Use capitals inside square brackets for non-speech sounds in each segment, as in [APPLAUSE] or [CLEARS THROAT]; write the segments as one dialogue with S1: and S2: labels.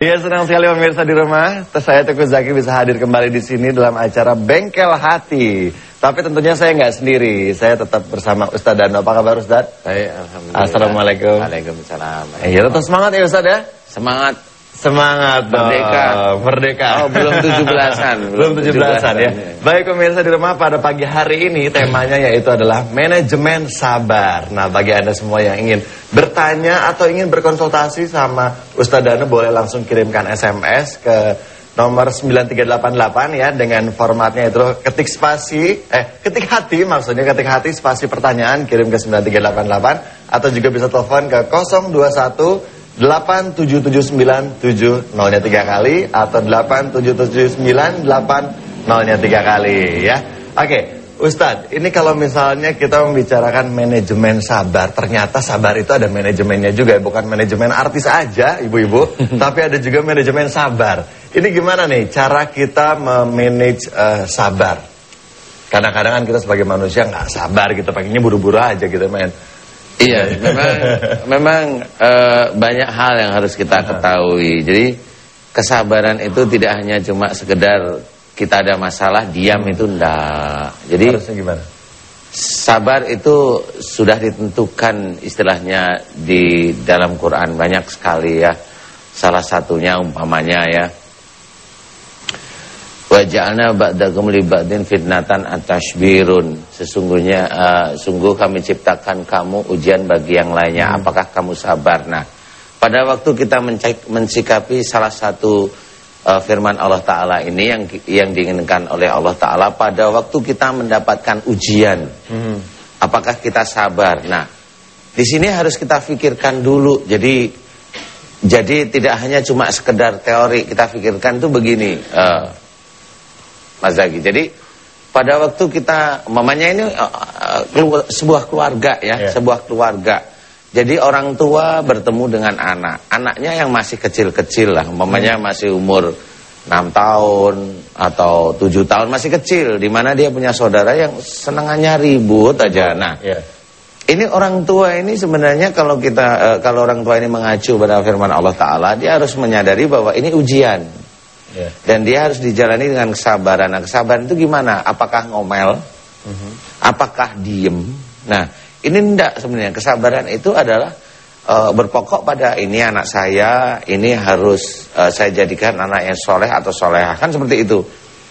S1: Ya senang sekali pemirsa di rumah. Terus saya Teguh Zaki bisa hadir kembali di sini dalam acara Bengkel Hati. Tapi tentunya saya nggak sendiri. Saya tetap bersama Ustadz Dano. Apa kabar Ustadz?
S2: Baik, alhamdulillah.
S1: Assalamualaikum.
S2: Waalaikumsalam.
S1: Ya tetap semangat ya Ustadz ya.
S2: Semangat.
S1: Semangat
S2: Merdeka.
S1: dong. Merdeka.
S2: Oh, belum 17-an. [LAUGHS]
S1: belum 17-an ya.
S2: ya.
S1: Baik pemirsa di rumah pada pagi hari ini temanya yaitu adalah manajemen sabar. Nah, bagi Anda semua yang ingin bertanya atau ingin berkonsultasi sama Ustadz Dano boleh langsung kirimkan SMS ke nomor 9388 ya dengan formatnya itu ketik spasi eh ketik hati maksudnya ketik hati spasi pertanyaan kirim ke 9388 atau juga bisa telepon ke 021 87797 nolnya tiga kali atau 87798 nolnya tiga kali ya. Oke, Ustadz, ini kalau misalnya kita membicarakan manajemen sabar, ternyata sabar itu ada manajemennya juga, bukan manajemen artis aja, ibu-ibu, [LAUGHS] tapi ada juga manajemen sabar. Ini gimana nih cara kita memanage uh, sabar? Kadang-kadang kan kita sebagai manusia nggak sabar gitu, pengennya buru-buru aja gitu, men.
S2: Iya, memang [LAUGHS] memang eh, banyak hal yang harus kita ketahui. Jadi kesabaran itu tidak hanya cuma sekedar kita ada masalah diam itu enggak. Jadi
S1: Harusnya gimana?
S2: sabar itu sudah ditentukan istilahnya di dalam Quran banyak sekali ya. Salah satunya umpamanya ya. Wa ja'alna ba'dakum li ba'din fitnatan atashbirun. Sesungguhnya uh, sungguh kami ciptakan kamu ujian bagi yang lainnya. Apakah kamu sabar? Nah, pada waktu kita mencek, mensikapi salah satu uh, firman Allah taala ini yang yang diinginkan oleh Allah taala pada waktu kita mendapatkan ujian.
S1: Hmm.
S2: Apakah kita sabar? Nah, di sini harus kita pikirkan dulu. Jadi jadi tidak hanya cuma sekedar teori kita pikirkan itu begini, uh, Mas Zaki. Jadi pada waktu kita, mamanya ini uh, uh, sebuah keluarga ya,
S1: Iya.
S2: sebuah keluarga. Jadi orang tua bertemu dengan anak, anaknya yang masih kecil-kecil lah, mamanya masih umur 6 tahun atau 7 tahun masih kecil, di mana dia punya saudara yang senangannya ribut aja. Nah,
S1: Iya.
S2: ini orang tua ini sebenarnya kalau kita eh, kalau orang tua ini mengacu pada firman Allah Taala, dia harus menyadari bahwa ini ujian
S1: Iya.
S2: dan dia harus dijalani dengan kesabaran. Nah, kesabaran itu gimana? Apakah ngomel? Apakah diem? Nah, ini enggak sebenarnya. Kesabaran itu adalah eh, berpokok pada ini anak saya, ini harus eh, saya jadikan anak yang soleh atau solehah kan seperti itu.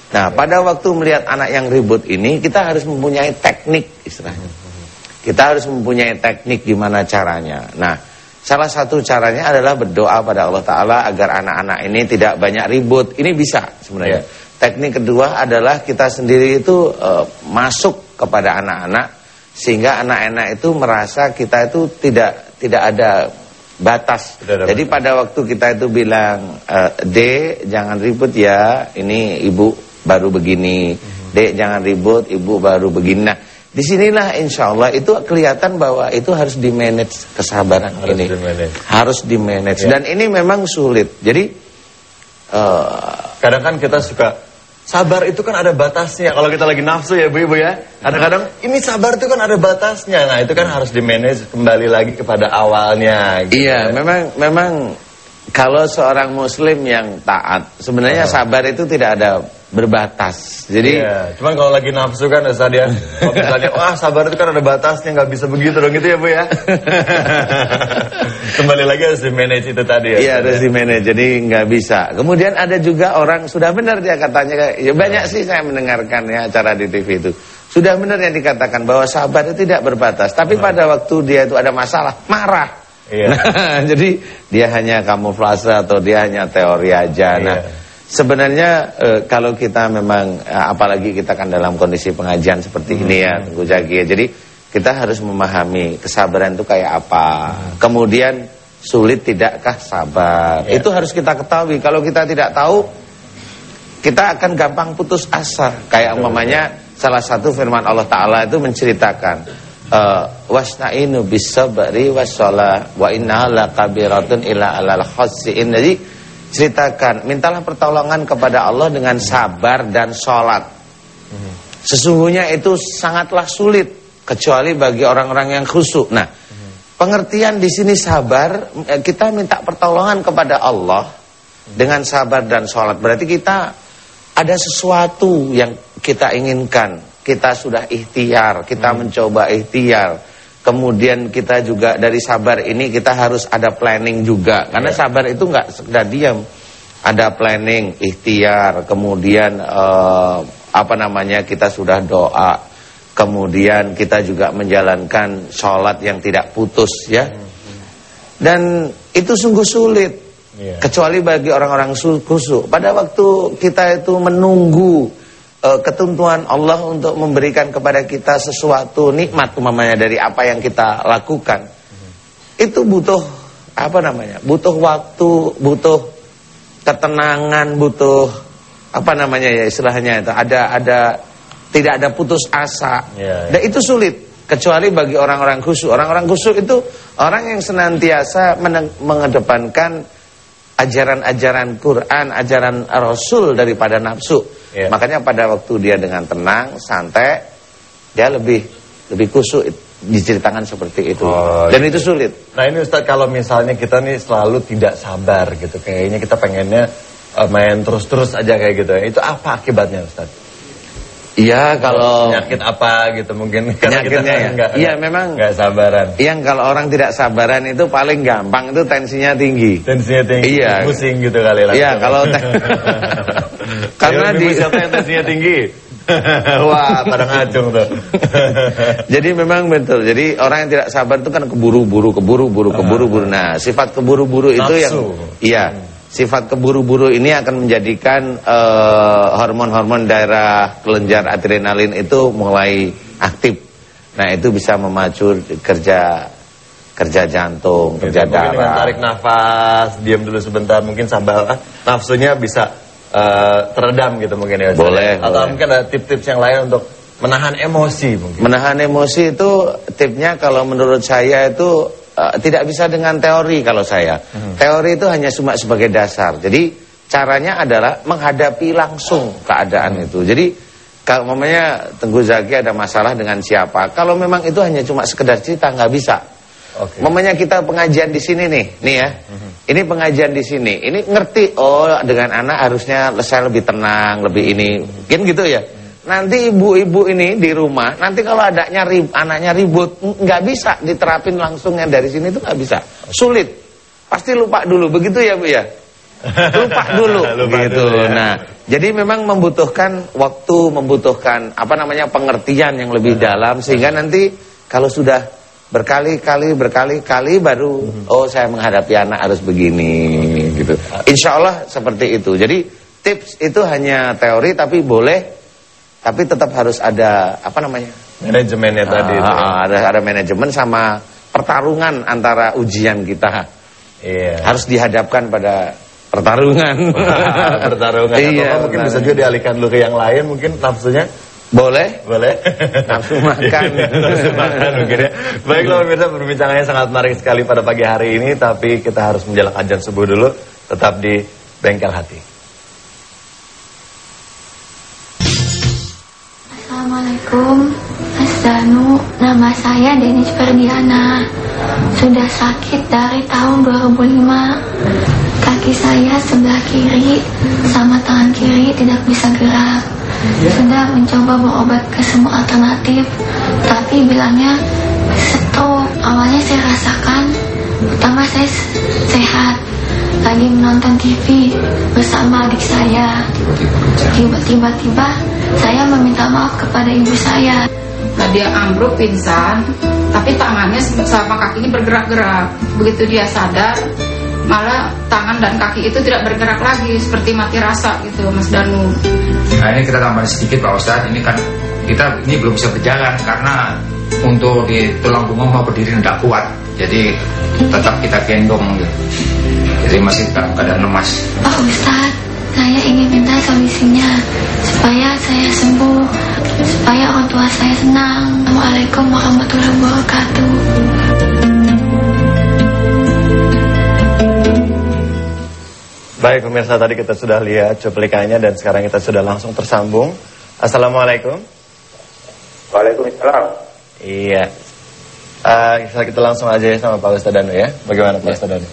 S2: Nah, pada waktu melihat anak yang ribut ini, kita harus mempunyai teknik istilahnya. Kita harus mempunyai teknik gimana caranya. Nah, salah satu caranya adalah berdoa pada Allah Ta'ala agar anak-anak ini tidak banyak ribut. Ini bisa sebenarnya. Teknik kedua adalah kita sendiri itu eh, masuk kepada anak-anak sehingga anak-anak itu merasa kita itu tidak tidak ada batas.
S1: Tidak ada
S2: Jadi
S1: batas.
S2: pada waktu kita itu bilang eh, D jangan ribut ya, ini ibu baru begini. D jangan ribut, ibu baru begini. Nah, di sinilah insya Allah itu kelihatan bahwa itu harus di manage kesabaran
S1: Harus
S2: ini.
S1: di-manage.
S2: Harus di manage.
S1: Ya.
S2: Dan ini memang sulit. Jadi eh,
S1: Kadang kan kita suka sabar itu kan ada batasnya. Kalau kita lagi nafsu ya bu ibu ya. Kadang-kadang ini sabar itu kan ada batasnya. Nah itu kan harus di manage kembali lagi kepada awalnya. gitu
S2: Iya,
S1: ya.
S2: memang memang kalau seorang muslim yang taat, sebenarnya sabar itu tidak ada berbatas. Jadi
S1: Iya, cuman kalau lagi nafsu kan Ustaz ya, kalau misalnya [LAUGHS] wah sabar itu kan ada batasnya nggak bisa begitu dong gitu ya Bu ya. [LAUGHS] Kembali lagi harus di manage itu tadi ya.
S2: Iya harus
S1: ya.
S2: di manage, jadi nggak bisa. Kemudian ada juga orang sudah benar dia katanya, ya banyak sih saya mendengarkan ya acara di TV itu. Sudah benar yang dikatakan bahwa sabar itu tidak berbatas, tapi pada waktu dia itu ada masalah marah.
S1: Iya.
S2: Nah, [LAUGHS] jadi dia hanya kamuflase atau dia hanya teori aja. Nah,
S1: Iya.
S2: Sebenarnya eh, kalau kita memang eh, apalagi kita kan dalam kondisi pengajian seperti ini ya,
S1: Hmm.
S2: Tengku Jaki ya. Jadi kita harus memahami kesabaran itu kayak apa. Kemudian sulit tidakkah sabar?
S1: Ya.
S2: Itu harus kita ketahui. Kalau kita tidak tahu, kita akan gampang putus asa. Kayak umpamanya salah satu firman Allah Taala itu menceritakan eh, wasnainu bisabri wassalah wa innaha lakabiratun illa alal khasiin. Jadi ceritakan, mintalah pertolongan kepada Allah dengan sabar dan sholat. Sesungguhnya itu sangatlah sulit kecuali bagi orang-orang yang khusyuk. Nah, pengertian di sini sabar, eh, kita minta pertolongan kepada Allah dengan sabar dan sholat. Berarti kita ada sesuatu yang kita inginkan. Kita sudah ikhtiar, kita mencoba ikhtiar. Kemudian kita juga dari sabar ini kita harus ada planning juga. Karena yeah. sabar itu nggak sekedar diam. Ada planning, ikhtiar, kemudian uh, apa namanya kita sudah doa. Kemudian kita juga menjalankan sholat yang tidak putus ya. Hmm. Dan itu sungguh sulit yeah. kecuali bagi orang-orang khusyuk. Pada waktu kita itu menunggu uh, ketentuan Allah untuk memberikan kepada kita sesuatu nikmat umpamanya dari apa yang kita lakukan. Itu butuh apa namanya? Butuh waktu, butuh ketenangan, butuh apa namanya ya istilahnya itu ada ada tidak ada putus asa. Yeah, yeah. Dan itu sulit kecuali bagi orang-orang khusyuk. Orang-orang khusyuk itu orang yang senantiasa mengedepankan ajaran-ajaran Quran, ajaran Rasul daripada nafsu. Yeah. Makanya pada waktu dia dengan tenang, santai, dia lebih lebih kusuk diceritakan seperti itu. Oh, Dan iya. itu sulit.
S1: Nah ini Ustaz kalau misalnya kita nih selalu tidak sabar gitu, kayaknya kita pengennya uh, main terus-terus aja kayak gitu. Itu apa akibatnya Ustaz?
S2: Iya kalau
S1: penyakit apa gitu mungkin
S2: penyakitnya ya. Enggak, iya memang
S1: nggak sabaran.
S2: Yang kalau orang tidak sabaran itu paling gampang itu tensinya tinggi.
S1: Tensinya tinggi.
S2: Iya.
S1: Pusing gitu kali lah.
S2: Iya kalau [LAUGHS]
S1: karena di siapa yang tensinya tinggi? [LAUGHS] Wah, pada ngacung tuh. [LAUGHS]
S2: Jadi memang betul. Jadi orang yang tidak sabar itu kan keburu-buru, keburu-buru, keburu-buru. Nah, sifat keburu-buru itu yang iya. Sifat keburu-buru ini akan menjadikan eh, hormon-hormon uh, daerah kelenjar adrenalin itu mulai aktif. Nah, itu bisa memacu kerja kerja jantung, gitu, kerja darah. Dengan
S1: tarik nafas, diam dulu sebentar, mungkin sabar nafsunya bisa uh, teredam gitu mungkin ya.
S2: Boleh.
S1: Atau
S2: boleh.
S1: mungkin ada tips-tips yang lain untuk menahan emosi mungkin.
S2: Menahan emosi itu tipnya kalau menurut saya itu uh, tidak bisa dengan teori kalau saya. Hmm. Teori itu hanya cuma sebagai dasar. Jadi caranya adalah menghadapi langsung keadaan hmm. itu. Jadi kalau mamanya Tenggu Zaki ada masalah dengan siapa, kalau memang itu hanya cuma sekedar cerita nggak bisa. Okay. Mamanya kita pengajian di sini nih, nih ya. Hmm. Ini pengajian di sini. Ini ngerti oh dengan anak harusnya saya lebih tenang, lebih ini. Kan gitu ya. Nanti ibu-ibu ini di rumah, nanti kalau adanya rib, anaknya ribut, nggak bisa diterapin langsung yang dari sini itu nggak bisa, sulit. Pasti lupa dulu, begitu ya bu ya? [LAUGHS] Lupa dulu, lupa gitu. Dulu, ya. Nah, jadi memang membutuhkan waktu, membutuhkan apa namanya pengertian yang lebih dalam sehingga nanti kalau sudah berkali-kali berkali-kali baru hmm. oh saya menghadapi anak harus begini gitu. Insya Allah seperti itu. Jadi tips itu hanya teori tapi boleh tapi tetap harus ada apa namanya?
S1: Manajemennya uh, tadi.
S2: Uh, ada ada manajemen sama pertarungan antara ujian kita. Iya. Harus dihadapkan pada pertarungan. [LAUGHS]
S1: pertarungan. Iya, mungkin bisa juga dialihkan dulu ke yang lain mungkin nafsunya
S2: boleh?
S1: Boleh.
S2: Nafsu makan. [LAUGHS]
S1: Iya, nafsu makan mungkin ya. Baiklah pemirsa perbincangannya sangat menarik sekali pada pagi hari ini tapi kita harus menjalankan ajan subuh dulu tetap di bengkel hati.
S3: Assalamualaikum. Mas Danu Nama saya Denis Ferdiana. Sudah sakit dari tahun 2005 Kaki saya sebelah kiri Sama tangan kiri tidak bisa gerak. Sudah mencoba berobat ke semua alternatif Tapi bilangnya stop Awalnya saya rasakan Pertama saya sehat lagi menonton TV bersama adik saya. Tiba-tiba saya meminta maaf kepada ibu saya.
S4: Nah, dia ambruk pingsan, tapi tangannya sama kakinya bergerak-gerak. Begitu dia sadar, malah tangan dan kaki itu tidak bergerak lagi seperti mati rasa gitu, Mas Danu.
S5: Nah ini kita tambah sedikit Pak Ustadz, ini kan kita ini belum bisa berjalan karena untuk di tulang punggung mau berdiri tidak kuat, jadi tetap kita gendong gitu. Jadi masih dalam keadaan lemas.
S3: Pak Ustadz, saya ingin minta solusinya supaya saya sembuh, supaya orang tua saya senang. Assalamualaikum warahmatullahi wabarakatuh.
S1: Baik pemirsa tadi kita sudah lihat cuplikannya dan sekarang kita sudah langsung tersambung. Assalamualaikum.
S6: Waalaikumsalam.
S1: Iya. Uh, kita langsung aja ya sama Pak Ustadz Danu ya. Bagaimana Pak ya. Ustadz Danu?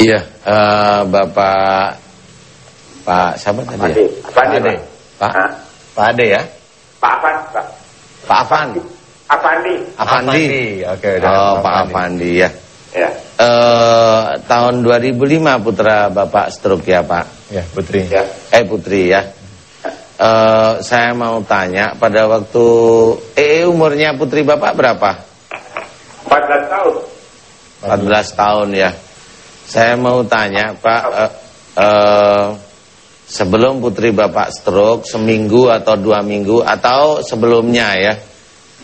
S2: Iya, uh, Bapak Pak siapa tadi
S6: Ade.
S2: ya?
S6: Apa Ade,
S1: Ade.
S6: Pak?
S2: Pak
S6: Hah?
S1: Pak Ade ya?
S6: Pak Afan, Pak.
S2: Pak Afan.
S6: Afandi.
S2: Afandi.
S1: Oke, udah.
S2: Oh, Pak Afandi ya.
S6: Ya.
S2: Eh tahun 2005 putra Bapak stroke ya, Pak.
S1: Ya, Putri.
S6: Ya.
S2: Eh Putri ya. Eh saya mau tanya pada waktu eh umurnya Putri Bapak berapa?
S6: 14 tahun.
S2: 14 tahun ya. Saya mau tanya, Pak, eh, eh, sebelum putri Bapak stroke seminggu atau dua minggu atau sebelumnya ya.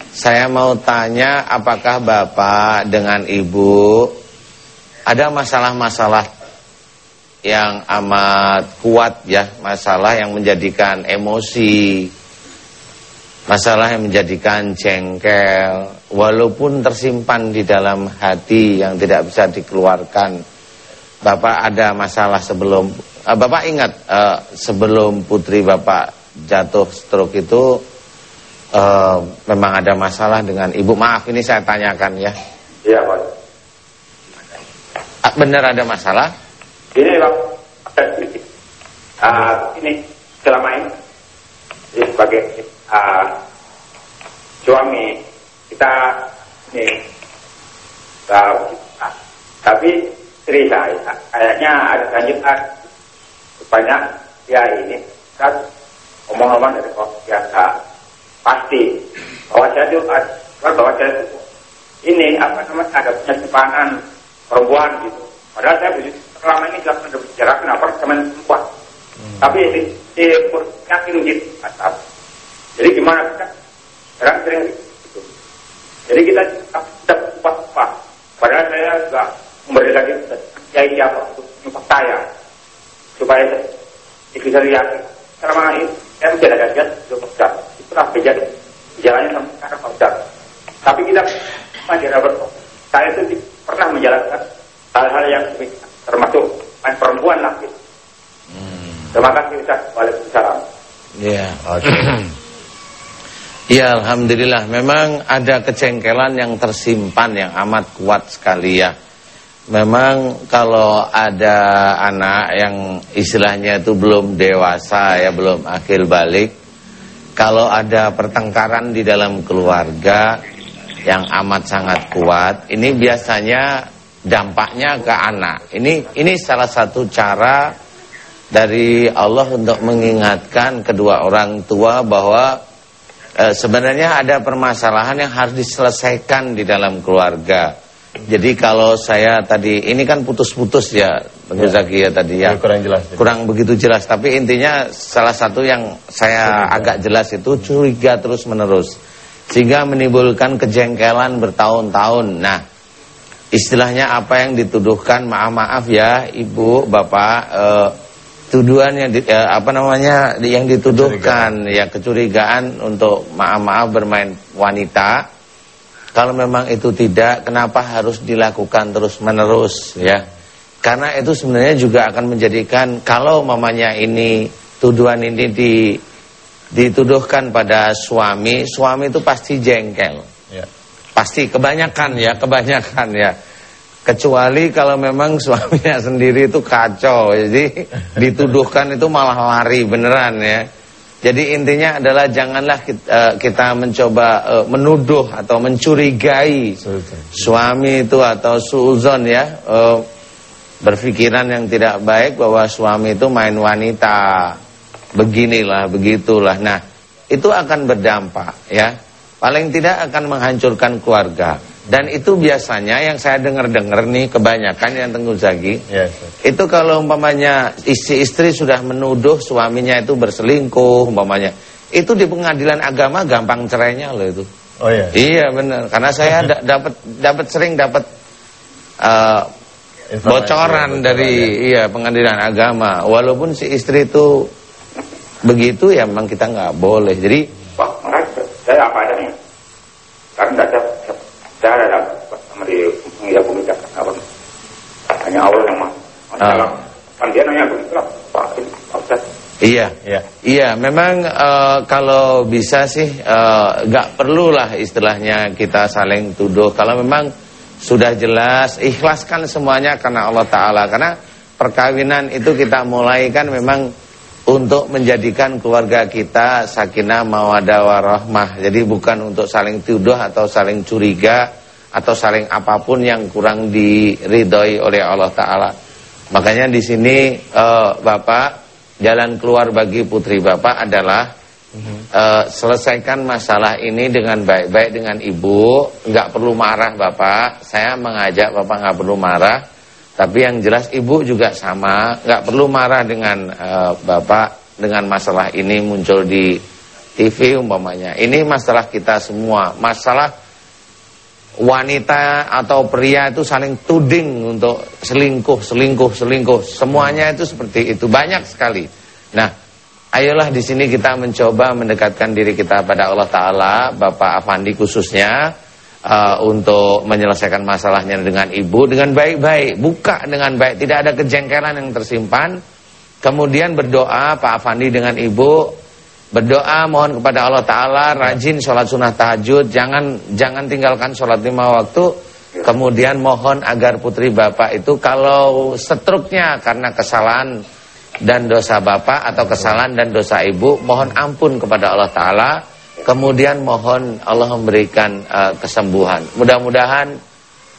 S2: Saya mau tanya apakah Bapak dengan Ibu ada masalah-masalah yang amat kuat ya, masalah yang menjadikan emosi, masalah yang menjadikan jengkel, walaupun tersimpan di dalam hati yang tidak bisa dikeluarkan. Bapak ada masalah sebelum, eh, Bapak ingat eh, sebelum putri Bapak jatuh stroke itu eh, memang ada masalah dengan ibu. Maaf ini saya tanyakan ya,
S6: Iya, Pak.
S2: Ah, benar ada masalah?
S6: Ini, Pak. Ah, ini selama ini sebagai ah, suami kita ini ah, ah, tapi saya kayaknya ada lanjutan banyak ya ini kan omong-omong dari kok biasa pasti bahwa saya ah, bahwa saya ini apa namanya ada punya simpanan perempuan gitu padahal saya begitu selama ini tidak pernah berbicara kenapa teman perempuan tapi di, di yakin gitu jadi gimana kita sekarang sering gitu jadi kita tidak lupa padahal saya juga memberi lagi kiai siapa untuk nyumpah saya supaya bisa yakin selama ini saya menjaga kajian sudah besar itulah beda jalannya sampai sekarang besar tapi kita masih dapat saya itu pernah menjalankan hal-hal yang termasuk main perempuan lah gitu. Terima kasih Ustaz. Waalaikumsalam.
S2: Iya.
S1: Oke. [CLEARS THROAT]
S2: Iya Alhamdulillah. Memang ada kecengkelan yang tersimpan Yang amat kuat sekali ya. Memang kalau ada anak yang istilahnya itu belum dewasa ya Belum akhir balik Kalau ada pertengkaran di dalam keluarga Yang amat sangat kuat Ini biasanya dampaknya ke anak. Ini ini salah satu cara dari Allah untuk mengingatkan kedua orang tua bahwa e, sebenarnya ada permasalahan yang harus diselesaikan di dalam keluarga. Jadi kalau saya tadi ini kan putus-putus ya, Teguh Zaki ya tadi ya.
S1: Kurang jelas.
S2: Kurang begitu jelas, tapi intinya salah satu yang saya agak jelas itu curiga terus-menerus. Sehingga menimbulkan kejengkelan bertahun-tahun. Nah, istilahnya apa yang dituduhkan, maaf-maaf ya Ibu, Bapak, eh, tuduhan yang di, eh, apa namanya yang dituduhkan ya kecurigaan untuk maaf-maaf bermain wanita. Kalau memang itu tidak kenapa harus dilakukan terus-menerus ya? Karena itu sebenarnya juga akan menjadikan kalau mamanya ini tuduhan ini di dituduhkan pada suami suami itu pasti jengkel.
S1: Ya.
S2: pasti kebanyakan ya kebanyakan ya kecuali kalau memang suaminya [LAUGHS] sendiri itu kacau jadi dituduhkan itu malah lari beneran ya. Jadi intinya adalah janganlah kita, eh, kita mencoba eh, menuduh atau mencurigai suami itu atau suuzon ya. Eh, berpikiran yang tidak baik bahwa suami itu main wanita. Beginilah begitulah. Nah itu akan berdampak ya. Paling tidak akan menghancurkan keluarga dan itu biasanya yang saya dengar-dengar nih kebanyakan yang Tengku Zaki
S1: Ya, Ustaz.
S2: itu kalau umpamanya istri-istri sudah menuduh suaminya itu berselingkuh umpamanya itu di pengadilan agama gampang cerainya loh itu
S1: Oh ya.
S2: Iya benar, karena saya [LAUGHS] da- dapat dapat sering dapat uh, bocoran
S1: ya,
S2: dari iya pengadilan agama. Walaupun si istri itu begitu ya memang kita nggak boleh. Jadi.
S6: Saya apa adanya. Karena tidak ada, saya ada dapat sama di pengira komika. Apa? Hanya Allah yang mah. Masalah. Kan dia nanya begitu lah. Pak, ini, Pak Ustaz.
S2: iya
S1: Iya.
S2: iya memang uh, kalau bisa sih uh, nggak perlulah istilahnya kita saling tuduh. Kalau memang sudah jelas ikhlaskan semuanya karena Allah Taala. Karena perkawinan itu kita mulai kan memang untuk menjadikan keluarga kita sakinah mawadah warahmah. Jadi bukan untuk saling tuduh atau saling curiga atau saling apa pun yang kurang diridhoi oleh Allah taala. Makanya di sini uh, Bapak jalan keluar bagi putri Bapak adalah uh, selesaikan masalah ini dengan baik-baik dengan ibu, nggak perlu marah Bapak. Saya mengajak Bapak nggak perlu marah tapi yang jelas ibu juga sama, nggak perlu marah dengan uh, bapak dengan masalah ini muncul di TV umpamanya. Ini masalah kita semua, masalah wanita atau pria itu saling tuding untuk selingkuh, selingkuh, selingkuh. Semuanya itu seperti itu, banyak sekali. Nah, ayolah di sini kita mencoba mendekatkan diri kita pada Allah Taala, Bapak Afandi khususnya uh, untuk menyelesaikan masalahnya dengan ibu dengan baik-baik, buka dengan baik, tidak ada kejengkelan yang tersimpan. Kemudian berdoa Pak Afandi dengan ibu, berdoa mohon kepada Allah Taala, rajin sholat sunnah tahajud, jangan jangan tinggalkan sholat lima waktu. Kemudian mohon agar putri bapak itu kalau setruknya karena kesalahan dan dosa bapak atau kesalahan dan dosa ibu, mohon ampun kepada Allah Taala Kemudian mohon Allah memberikan uh, kesembuhan. Mudah-mudahan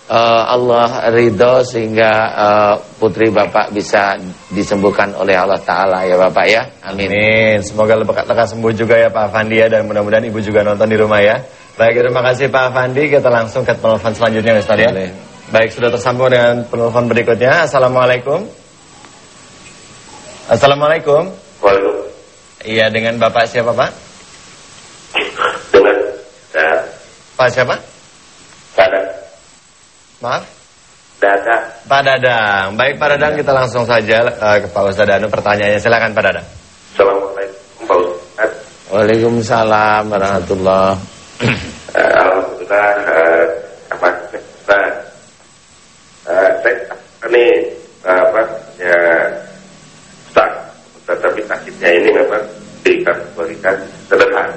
S2: uh, Allah ridho sehingga uh, putri Bapak bisa disembuhkan oleh Allah Ta'ala ya Bapak ya. Amin.
S1: Amin. Semoga lekas sembuh juga ya Pak Fandi ya. Dan mudah-mudahan Ibu juga nonton di rumah ya. Baik, terima kasih Pak Fandi. Kita langsung ke penelpon selanjutnya Ustaz ya. Baik, sudah tersambung dengan penelpon berikutnya. Assalamualaikum. Assalamualaikum.
S7: Waalaikumsalam.
S1: Iya, dengan Bapak siapa Pak?
S7: Dengan saya.
S1: Pak siapa?
S7: Dada.
S1: Maaf?
S7: Dada.
S1: Pak Dadang. Baik Pak Dadang kita langsung saja uh, ke Pak Ustadz Danu pertanyaannya. Silakan Pak Dadang.
S7: Assalamualaikum Pak Ustaz.
S2: Waalaikumsalam warahmatullah.
S7: Uh, Alhamdulillah. Uh, apa Ustaz? Uh, saya ini uh, apa ya Ustaz. Ustaz tapi sakitnya ini memang dikategorikan sederhana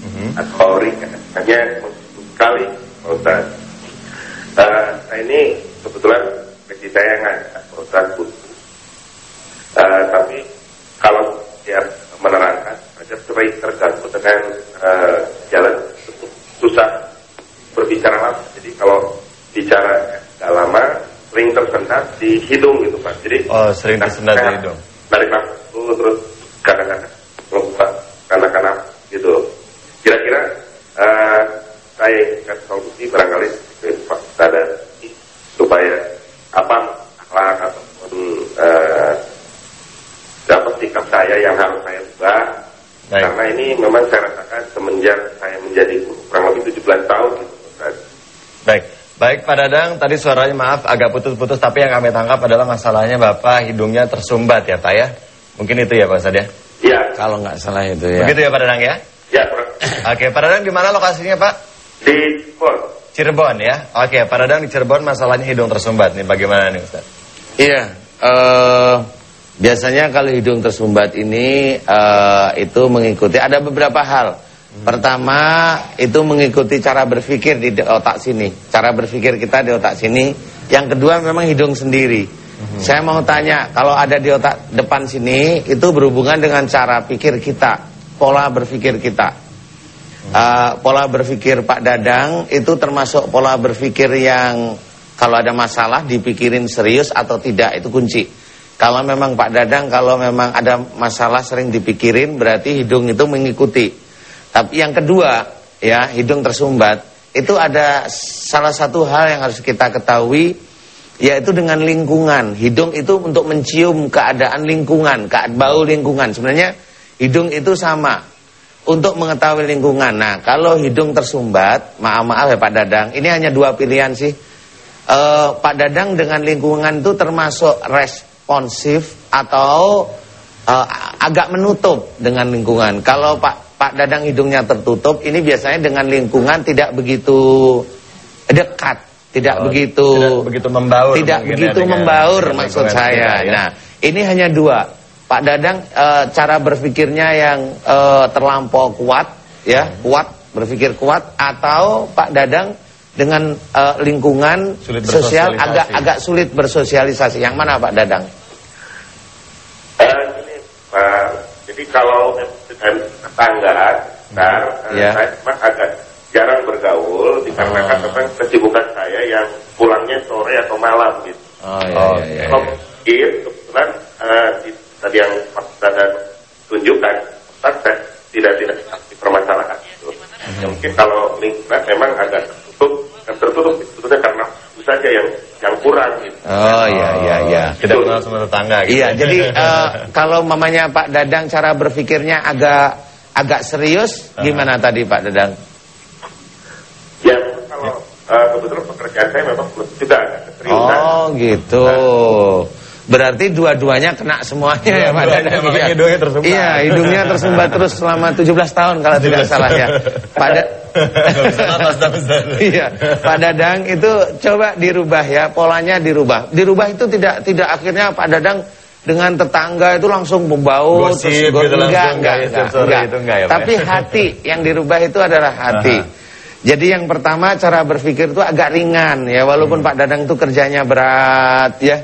S1: Mhm.
S7: atau ringan. Hanya sekali Pak Ustaz. Uh, nah ini kebetulan gaji saya nggak Ustaz butuh. Uh, tapi kalau dia menerangkan aja sering terganggu dengan uh, jalan susah berbicara lama. Jadi kalau bicara nggak lama sering tersendat di hidung gitu Pak. Jadi
S1: Oh, sering tersendat di hidung.
S7: Dari nafsu terus kadang-kadang lupa karena-karena gitu. Kira-kira eh, saya ingin solusi barangkali eh, Pak ada supaya apa akhlak ataupun eh, apa sikap saya yang harus saya ubah
S1: Baik.
S7: karena ini memang saya rasakan semenjak saya menjadi guru kurang lebih 17 tahun gitu.
S1: Baik. Baik Pak Dadang, tadi suaranya maaf agak putus-putus tapi yang kami tangkap adalah masalahnya Bapak hidungnya tersumbat ya Pak ya. Mungkin itu ya Pak Ustadz ya.
S7: Ya,
S2: Kalau nggak salah itu ya.
S1: Begitu ya Pak Dadang ya.
S7: ya
S1: Oke, Pak Dadang di mana lokasinya Pak?
S7: di Cirebon.
S1: Cirebon ya. Oke, Pak Dadang di Cirebon masalahnya hidung tersumbat nih bagaimana nih Ustaz?
S2: Iya, eh, biasanya kalau hidung tersumbat ini eh, itu mengikuti ada beberapa hal. Pertama itu mengikuti cara berpikir di otak sini, cara berpikir kita di otak sini. Yang kedua memang hidung sendiri. Saya mau tanya, kalau ada di otak depan sini itu berhubungan dengan cara pikir kita, pola berpikir kita. Eh, pola berpikir Pak Dadang itu termasuk pola berpikir yang kalau ada masalah dipikirin serius atau tidak itu kunci. Kalau memang Pak Dadang kalau memang ada masalah sering dipikirin berarti hidung itu mengikuti. Tapi yang kedua ya hidung tersumbat itu ada salah satu hal yang harus kita ketahui yaitu dengan lingkungan. Hidung itu untuk mencium keadaan lingkungan, keadaan bau lingkungan. Sebenarnya hidung itu sama untuk mengetahui lingkungan. Nah, kalau hidung tersumbat, maaf-maaf ya Pak Dadang, ini hanya dua pilihan sih. Eh, Pak Dadang dengan lingkungan itu termasuk responsif atau eh, agak menutup dengan lingkungan. Kalau Pak Pak Dadang hidungnya tertutup, ini biasanya dengan lingkungan tidak begitu dekat, tidak
S1: Oh,
S2: begitu
S1: tidak begitu membaur
S2: tidak
S1: ya
S2: begitu
S1: dengan-
S2: membaur
S1: dengan
S2: maksud saya.
S1: kita, ya.
S2: Nah, ini hanya dua. Pak Dadang eh, cara berpikirnya yang eh, terlampau kuat, ya kuat berpikir kuat, atau Pak Dadang dengan eh, lingkungan
S1: Sulit
S2: sosial agak agak sulit bersosialisasi. Yang mana Pak Dadang?
S7: Eh, ini Pak Jadi kalau dengan tetangga, sekitar, eh,
S2: Ya.
S7: saya memang agak jarang bergaul dikarenakan
S1: Oh.
S7: memang kesibukan saya yang pulangnya sore atau malam gitu.
S2: Oh iya
S1: Oh,
S2: iya iya.
S7: Kalau mungkin kebetulan eh, di, tadi yang Pak Dada tunjukkan, saya tidak tidak dipermasalahkan itu. Ya, mungkin kalau lingkungan memang agak tertutup, dan tertutup itu saja yang yang kurang gitu.
S2: Oh iya iya iya.
S1: Tidak kenal sama tetangga gitu.
S2: Iya, jadi [LAUGHS] eh, kalau mamanya Pak Dadang cara berpikirnya agak agak serius, gimana tadi Pak Dadang?
S7: Ya, kalau eh, kebetulan pekerjaan saya memang juga agak keseriusan.
S2: Oh gitu. Berarti dua-duanya kena semuanya ya Pak
S1: Dua-duanya,
S2: Dadang.
S1: makanya
S2: ya?
S1: hidungnya tersumbat.
S2: Iya, hidungnya tersumbat terus selama 17 tahun kalau tidak salah ya. Pak Da-
S1: Nggak bisa napas, nggak bisa.
S2: Iya, Pak Dadang itu coba dirubah ya, polanya dirubah. Dirubah itu tidak tidak akhirnya Pak Dadang dengan tetangga itu langsung membaur
S1: Gosip
S2: terus
S1: gitu
S2: enggak, enggak,
S1: kayak
S2: enggak,
S1: setiap sore
S2: enggak.
S1: itu enggak ya, Pak?
S2: Tapi hati yang dirubah itu adalah hati. Jadi yang pertama cara berpikir itu agak ringan ya,
S1: Hmm.
S2: walaupun Pak Dadang itu kerjanya berat ya.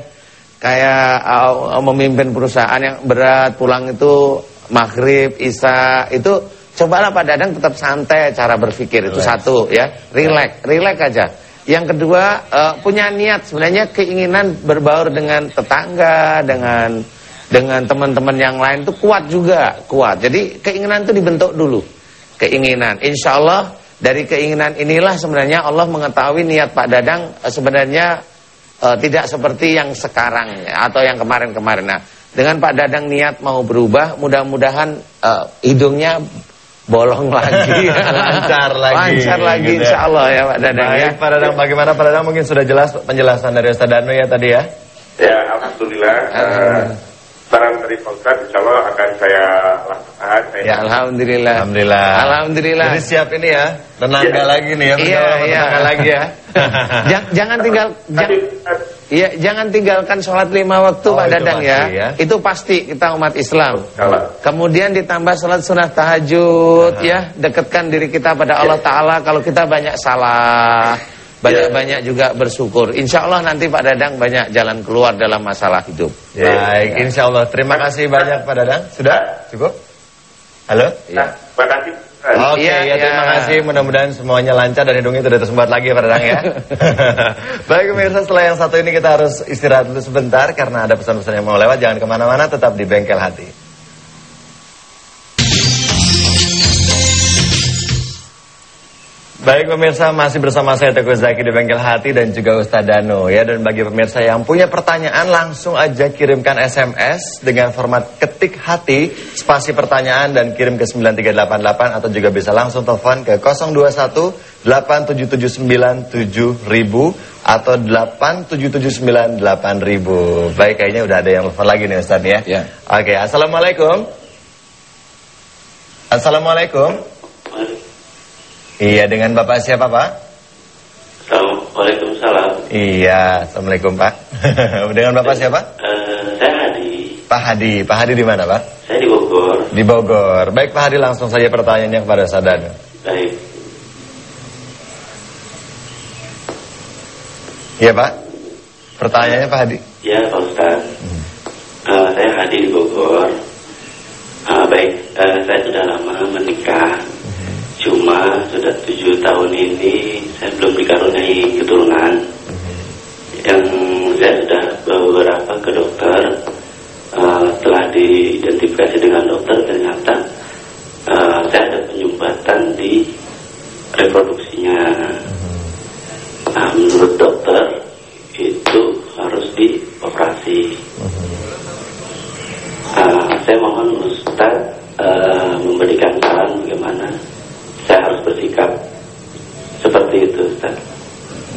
S2: Kayak uh, memimpin perusahaan yang berat, pulang itu maghrib, isya, itu cobalah Pak Dadang tetap santai cara berpikir itu
S1: Relax.
S2: satu ya, relax, relax aja. Yang kedua uh, punya niat sebenarnya keinginan berbaur dengan tetangga, dengan dengan teman-teman yang lain itu kuat juga, kuat. Jadi keinginan itu dibentuk dulu. Keinginan. Insya Allah dari keinginan inilah sebenarnya Allah mengetahui niat Pak Dadang eh, sebenarnya eh, tidak seperti yang sekarang ya, atau yang kemarin-kemarin. Nah, dengan Pak Dadang niat mau berubah, mudah-mudahan eh, hidungnya bolong lagi, [LAUGHS]
S1: Lancar lagi,
S2: lancar lagi,
S1: gitu ya.
S2: Insya Allah ya Pak Dadang ya.
S1: Baik, Pak Dadang, bagaimana Pak Dadang mungkin sudah jelas penjelasan dari Ustaz Danu ya tadi ya?
S7: Ya, alhamdulillah. eh, saran dari Pak Ustadz, insya Allah akan saya laksanakan.
S2: Ya Alhamdulillah.
S1: Alhamdulillah.
S2: Alhamdulillah.
S1: Jadi siap ini ya, tenaga
S7: Iya.
S1: lagi nih ya,
S2: Iya, iya.
S1: tetangga lagi ya. [LAUGHS]
S2: Ja- jangan tinggal
S7: Tapi,
S2: ja-
S7: Ustaz,
S2: Iya, jangan tinggalkan sholat lima waktu
S1: Oh,
S2: Pak Dadang ya.
S1: ya.
S2: Itu pasti kita umat Islam.
S7: kalau
S2: Kemudian ditambah sholat sunnah tahajud ya, dekatkan diri kita pada Allah Taala. Kalau kita banyak salah, banyak-banyak juga bersyukur. Insya Allah nanti Pak Dadang banyak jalan keluar dalam masalah hidup.
S1: Baik, insya Allah. Terima kasih banyak Pak Dadang. Sudah? Cukup? Halo?
S7: Nah, terima kasih.
S1: Oke,
S2: Iya,
S1: ya, terima
S2: iya.
S1: kasih. Mudah-mudahan semuanya lancar dan hidungnya tidak tersumbat lagi Pak Dadang ya. [LAUGHS] Baik pemirsa, setelah yang satu ini kita harus istirahat dulu sebentar karena ada pesan-pesan yang mau lewat. Jangan ke mana-mana, tetap di bengkel hati. Baik pemirsa, masih bersama saya Teguh Zaki di Bengkel Hati dan juga Ustadz Dano ya. Dan bagi pemirsa yang punya pertanyaan langsung aja kirimkan SMS dengan format ketik hati, spasi pertanyaan dan kirim ke 9388 atau juga bisa langsung telepon ke 021 8779 7000 atau 8779 8000. Baik, kayaknya udah ada yang telepon lagi nih Ustadz ya.
S2: Ya.
S1: Oke, Assalamualaikum. Assalamualaikum. Iya, dengan Bapak siapa Pak?
S8: Waalaikumsalam.
S1: Iya, Assalamualaikum Pak. [LAUGHS] dengan Bapak siapa?
S8: Eh, saya Hadi.
S1: Pak Hadi. Pak Hadi di mana Pak?
S8: Saya di Bogor.
S1: Di Bogor. Baik Pak Hadi langsung saja pertanyaannya kepada Sadano.
S8: Baik.
S1: Iya Pak? Pertanyaannya Pak Hadi.
S8: Ya Pak Ustaz. Eh, saya Hadi di Bogor. Eh, baik, eh, saya sudah lama menikah. Cuma sudah tujuh tahun ini saya belum dikaruniai keturunan. Yang saya sudah beberapa ke dokter. eh, telah diidentifikasi dengan dokter ternyata eh, saya ada penyumbatan di reproduksinya. Nah, menurut dokter itu harus dioperasi. Ah, saya mohon Ustaz eh, memberikan saran bagaimana saya harus bersikap seperti itu Ustaz.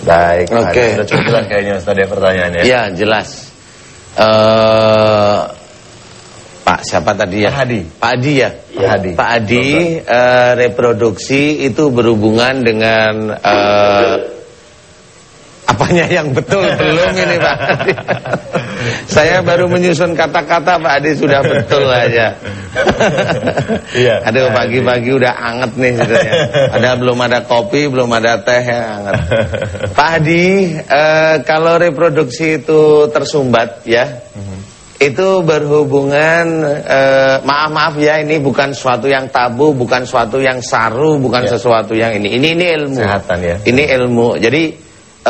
S1: Baik. Hadi. Sudah cukup jelas kayaknya Ustaz ya pertanyaannya.
S2: Ya jelas. Eh Pak siapa tadi ya?
S1: Pak Hadi.
S2: Pak Adi ya.
S1: Pak Hadi.
S2: Pak Adi eh, reproduksi itu berhubungan dengan eh, apanya yang betul [LAUGHS] belum ini Pak Adi. Saya baru menyusun kata-kata Pak Adi sudah betul aja.
S1: Iya,
S2: Aduh
S1: Adi.
S2: pagi-pagi udah anget nih sebenarnya. Padahal belum ada kopi, belum ada teh yang anget. [LAUGHS] Pak Hadi, eh, kalau reproduksi itu tersumbat ya, itu berhubungan eh, maaf maaf ya ini bukan suatu yang tabu, bukan suatu yang saru, bukan
S1: Ya.
S2: sesuatu yang ini. Ini ini ilmu.
S1: Kesehatan ya.
S2: Ini ilmu. Jadi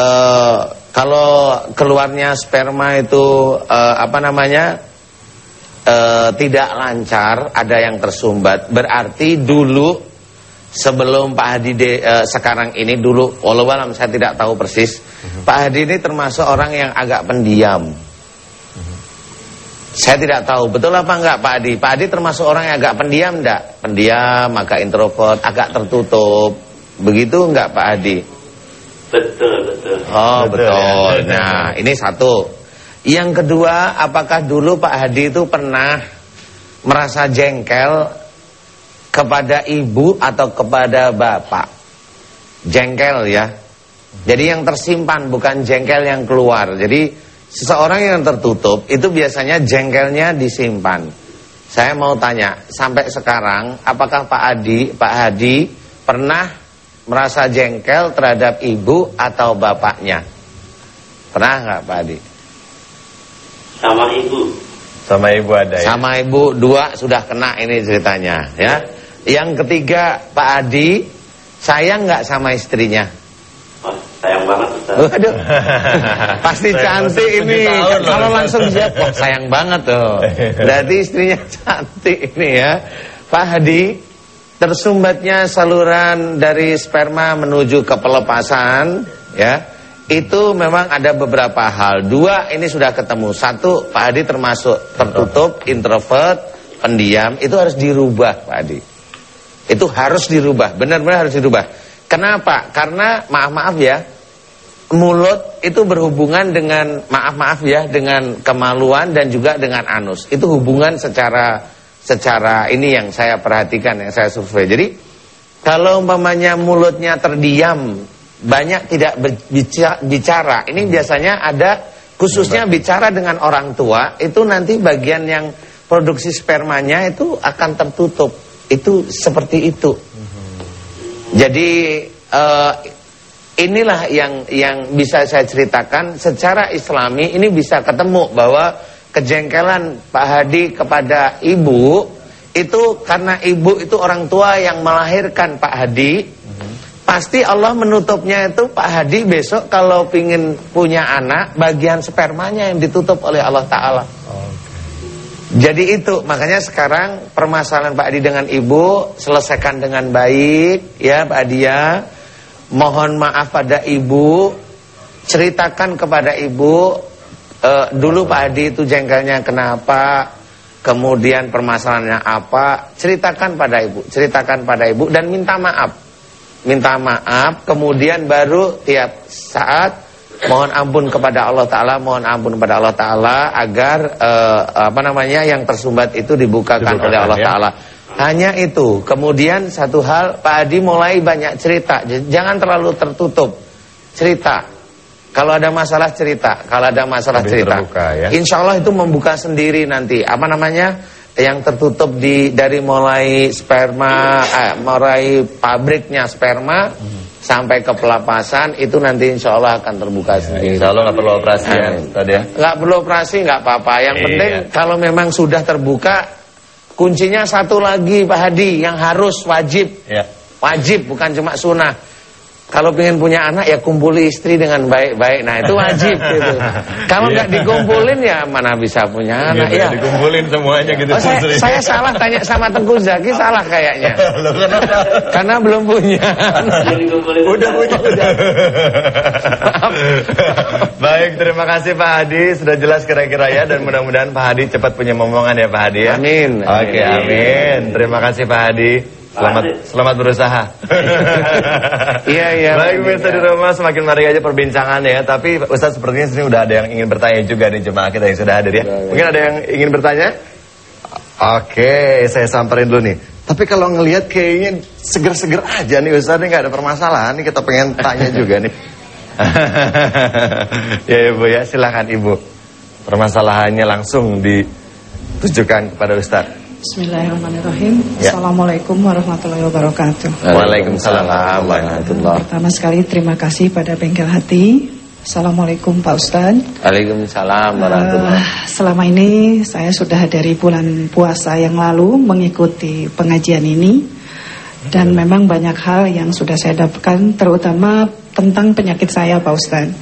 S2: eh, kalau keluarnya sperma itu eh, apa namanya eh, tidak lancar, ada yang tersumbat, berarti dulu sebelum Pak Hadi de- eh, sekarang ini dulu, walau alam saya tidak tahu persis, Pak Hadi ini termasuk orang yang agak pendiam. Saya tidak tahu betul apa enggak Pak Adi. Pak Adi termasuk orang yang agak pendiam enggak? Pendiam, agak introvert, agak tertutup. Begitu enggak Pak Adi?
S8: Betul, betul.
S2: Oh
S1: Betul,
S2: betul.
S1: ya.
S2: Nah ini satu. Yang kedua, apakah dulu Pak Hadi itu pernah merasa jengkel kepada ibu atau kepada bapak? Jengkel ya. Jadi yang tersimpan bukan jengkel yang keluar. Jadi seseorang yang tertutup itu biasanya jengkelnya disimpan. Saya mau tanya, sampai sekarang apakah Pak Adi, Pak Hadi pernah merasa jengkel terhadap ibu atau bapaknya? Pernah nggak Pak Adi?
S8: Sama ibu.
S1: Sama ibu ada ya.
S2: Sama ibu dua sudah kena ini ceritanya ya. Yang ketiga Pak Adi sayang nggak sama istrinya?
S8: Sayang banget Ustaz.
S2: Waduh, [LAUGHS] pasti
S1: Sayang
S2: cantik ini.
S1: tahun
S2: Kalau langsung jawab, wah sayang banget tuh. [LAUGHS] Berarti istrinya [LAUGHS] cantik ini ya. Pak Hadi, tersumbatnya saluran dari sperma menuju ke pelepasan, ya. Itu memang ada beberapa hal. Dua ini sudah ketemu. Satu, Pak Hadi termasuk tertutup, introvert, pendiam. Itu harus dirubah, Pak Hadi. Itu harus dirubah, benar-benar harus dirubah. Kenapa? Karena maaf-maaf ya, mulut itu berhubungan dengan maaf-maaf ya, dengan kemaluan dan juga dengan anus. Itu hubungan secara secara ini yang saya perhatikan, yang saya survei. Jadi kalau umpamanya mulutnya terdiam, banyak tidak bicara. Ini biasanya ada khususnya bicara dengan orang tua, itu nanti bagian yang produksi spermanya itu akan tertutup. Itu seperti itu. Jadi eh, inilah yang yang bisa saya ceritakan secara Islami ini bisa ketemu bahwa kejengkelan Pak Hadi kepada ibu itu karena ibu itu orang tua yang melahirkan Pak Hadi. Pasti Allah menutupnya itu Pak Hadi besok kalau pingin punya anak bagian spermanya yang ditutup oleh Allah Ta'ala. Jadi itu makanya sekarang permasalahan Pak Adi dengan ibu selesaikan dengan baik ya Pak Adi ya. Mohon maaf pada ibu, ceritakan kepada ibu eh, dulu Pak Adi itu jengkelnya kenapa, kemudian permasalahannya apa, ceritakan pada ibu, ceritakan pada ibu dan minta maaf. Minta maaf, kemudian baru tiap saat mohon ampun kepada Allah Taala, mohon ampun kepada Allah Taala agar eh, apa namanya yang tersumbat itu dibukakan,
S1: Dibukakan,
S2: oleh Allah
S1: ya.
S2: Taala. Hanya itu. Kemudian satu hal Pak Adi mulai banyak cerita. Jangan terlalu tertutup. Cerita. Kalau ada masalah cerita, kalau ada masalah
S1: Lebih
S2: cerita.
S1: terbuka, ya.
S2: Insya Allah itu membuka sendiri nanti. Apa namanya? Yang tertutup di dari mulai sperma, eh, mulai pabriknya sperma sampai ke pelapasan itu nanti insya Allah akan terbuka sendiri.
S1: Insya Allah nggak perlu operasi ya, tadi ya.
S2: Nggak perlu operasi nggak apa-apa. Yang
S1: Iya.
S2: penting kalau memang sudah terbuka, kuncinya satu lagi Pak Hadi yang harus wajib,
S1: Ya.
S2: wajib bukan cuma sunnah. Kalau pengen punya anak ya kumpuli istri dengan baik-baik. Nah itu wajib [LAUGHS] gitu. Kalau
S1: Iya.
S2: nggak dikumpulin ya mana bisa punya anak
S1: Gitu,
S2: ya.
S1: Dikumpulin semuanya gitu.
S2: Oh, saya, saya salah tanya sama Tengku Zaki salah kayaknya. [LAUGHS]
S1: Loh, kenapa?
S2: Karena belum punya.
S1: Udah punya udah. [LAUGHS] Baik, terima kasih Pak Hadi sudah jelas kira-kira ya dan mudah-mudahan Pak Hadi cepat punya momongan ya Pak Hadi ya.
S2: Amin.
S1: Oke, amin. Terima kasih Pak Hadi. Selamat selamat berusaha. [LAUGHS]
S2: Iya, iya.
S1: Baik, pemirsa di rumah semakin menarik aja perbincangan ya. Tapi Ustaz sepertinya sini udah ada yang ingin bertanya juga nih jemaah kita yang sudah hadir ya. Mungkin ada yang ingin bertanya? Oke, saya samperin dulu nih. Tapi kalau ngelihat kayaknya seger-seger aja nih Ustaz, nih nggak ada permasalahan. Nih kita pengen tanya [LAUGHS] juga nih. [LAUGHS] ya Ibu ya, silakan Ibu. Permasalahannya langsung ditujukan kepada Ustaz.
S9: Bismillahirrahmanirrahim.
S1: Ya.
S9: Assalamualaikum warahmatullahi wabarakatuh.
S1: Waalaikumsalam warahmatullahi
S9: Pertama sekali terima kasih pada Bengkel Hati Assalamualaikum Pak Ustadz.
S2: Waalaikumsalam warahmatullahi
S9: Uh, selama ini saya sudah dari bulan puasa yang lalu mengikuti pengajian ini dan memang banyak hal yang sudah saya dapatkan terutama tentang penyakit saya Pak Ustadz.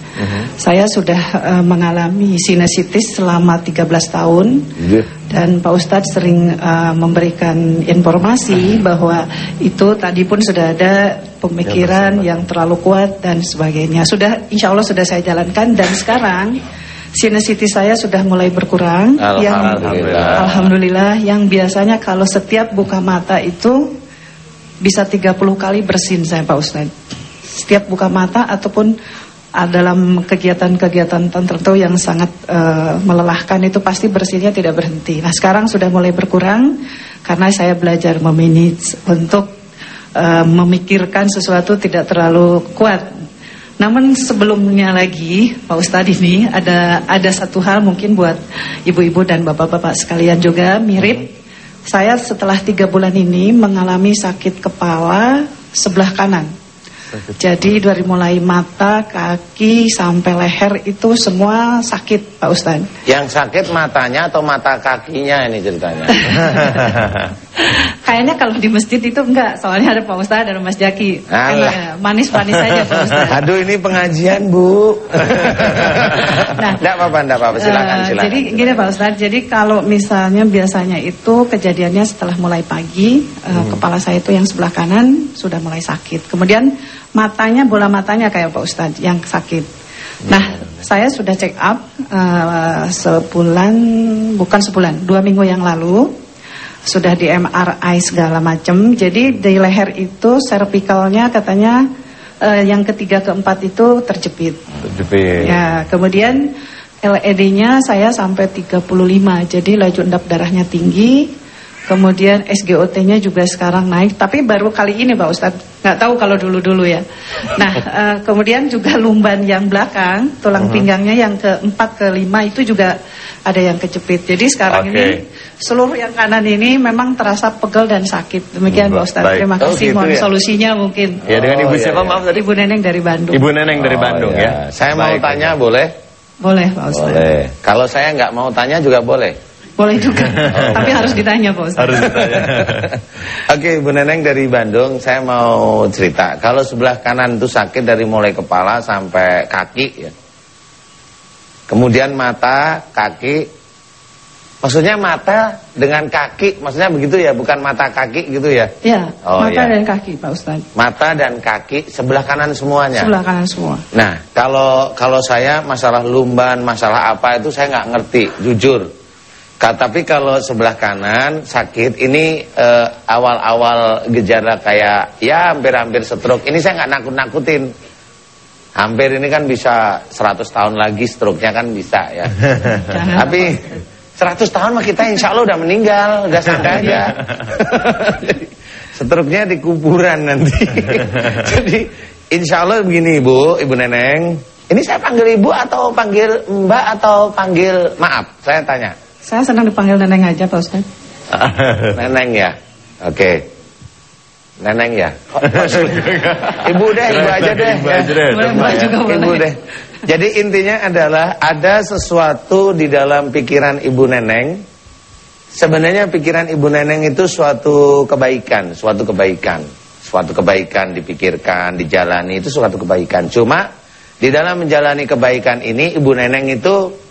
S9: Saya sudah uh, mengalami sinusitis selama 13 tahun
S2: Iya.
S9: Dan Pak Ustadz sering uh, memberikan informasi bahwa itu tadi pun sudah ada pemikiran yang terlalu kuat dan sebagainya. Sudah insya Allah sudah saya jalankan dan sekarang sinusitis saya sudah mulai berkurang. Yang
S2: Alhamdulillah.
S9: Alhamdulillah yang biasanya kalau setiap buka mata itu bisa 30 kali bersin saya Pak Ustadz. Setiap buka mata ataupun dalam kegiatan-kegiatan tertentu yang sangat eh, melelahkan itu pasti bersinnya tidak berhenti. Nah sekarang sudah mulai berkurang karena saya belajar memanage untuk eh, memikirkan sesuatu tidak terlalu kuat. Namun sebelumnya lagi Pak Ustadz ini ada ada satu hal mungkin buat ibu-ibu dan bapak-bapak sekalian juga mirip. Saya setelah tiga bulan ini mengalami sakit kepala sebelah kanan. Jadi dari mulai mata, kaki sampai leher itu semua sakit Pak Ustadz.
S2: Yang sakit matanya atau mata kakinya ini ceritanya. [LAUGHS]
S9: Kayaknya kalau di masjid itu enggak, soalnya ada Pak Ustadz dan Mas Jaki. Emang, Manis-manis saja Pak Ustadz.
S2: Aduh ini pengajian bu.
S9: Nah,
S2: Enggak apa-apa, enggak apa-apa. Silakan,
S9: Eh,
S2: silakan.
S9: Jadi gini Pak Ustadz, jadi kalau misalnya biasanya itu kejadiannya setelah mulai pagi, eh,
S2: Hmm.
S9: kepala saya itu yang sebelah kanan sudah mulai sakit. Kemudian matanya, bola matanya kayak Pak Ustadz yang sakit.
S2: Hmm.
S9: Nah, saya sudah check up eh, sebulan, bukan sebulan, dua minggu yang lalu. Sudah di MRI segala macam. Jadi di leher itu cervicalnya katanya eh, yang ketiga keempat itu terjepit.
S1: Terjepit.
S9: Ya, kemudian LED-nya saya sampai 35, jadi laju endap darahnya tinggi. Kemudian SGOT-nya juga sekarang naik, tapi baru kali ini Pak Ustadz, nggak tahu kalau dulu-dulu ya. Nah, [LAUGHS] eh, kemudian juga lumban yang belakang, tulang pinggangnya yang keempat, kelima itu juga ada yang kejepit. Jadi sekarang
S1: Oke.
S9: ini seluruh yang kanan ini memang terasa pegel dan sakit. Demikian Pak Ustadz,
S1: baik.
S9: terima
S2: Oh,
S9: kasih.
S2: gitu
S9: Mohon
S2: ya?
S9: solusinya mungkin.
S1: Ya dengan ibu
S2: Oh,
S1: siapa
S2: iya,
S1: maaf tadi?
S9: Ibu Neneng dari Bandung.
S1: Ibu Neneng dari
S2: Oh,
S1: Bandung
S2: iya.
S1: ya.
S2: Saya mau
S1: Baik.
S2: tanya boleh?
S9: Boleh Pak Ustadz.
S2: Boleh. Kalau saya nggak mau tanya juga boleh.
S9: Boleh juga. [LAUGHS] Tapi harus ditanya Pak Ustadz.
S1: Harus ditanya. [LAUGHS]
S2: Oke, Bu Neneng dari Bandung, saya mau cerita. Kalau sebelah kanan itu sakit dari mulai kepala sampai kaki ya. Kemudian mata, kaki. Maksudnya mata dengan kaki, maksudnya begitu ya, bukan mata kaki gitu ya.
S9: Ya,
S2: Oh,
S9: mata
S2: iya.
S9: dan kaki Pak Ustadz.
S2: Mata dan kaki sebelah kanan semuanya.
S9: Sebelah kanan semua.
S2: Nah, kalau kalau saya masalah lumban, masalah apa itu saya nggak ngerti, jujur. Tapi kalau sebelah kanan sakit, ini eh, awal-awal gejala kayak ya hampir-hampir stroke. Ini saya nggak nakut-nakutin. Hampir ini kan bisa 100 tahun lagi stroke-nya kan bisa ya. [LAUGHS] Tapi 100 tahun mah kita insya Allah udah meninggal, udah santai aja. [LAUGHS] Stroke-nya di kuburan nanti. [LAUGHS] Jadi insya Allah begini Ibu, Ibu Neneng. Ini saya panggil Ibu atau panggil Mbak atau panggil maaf? Saya tanya.
S9: Saya senang dipanggil Neneng aja Pak Ustadz. [LAUGHS]
S2: Neneng ya. Oke. Neneng ya. Sulit? ibu deh, ibu aja deh.
S1: Ibu aja deh. Ya.
S9: juga boleh.
S2: Ibu deh. Jadi intinya adalah ada sesuatu di dalam pikiran Ibu Neneng. Sebenarnya pikiran Ibu Neneng itu suatu kebaikan, suatu kebaikan. Suatu kebaikan dipikirkan, dijalani itu suatu kebaikan. Cuma di dalam menjalani kebaikan ini Ibu Neneng itu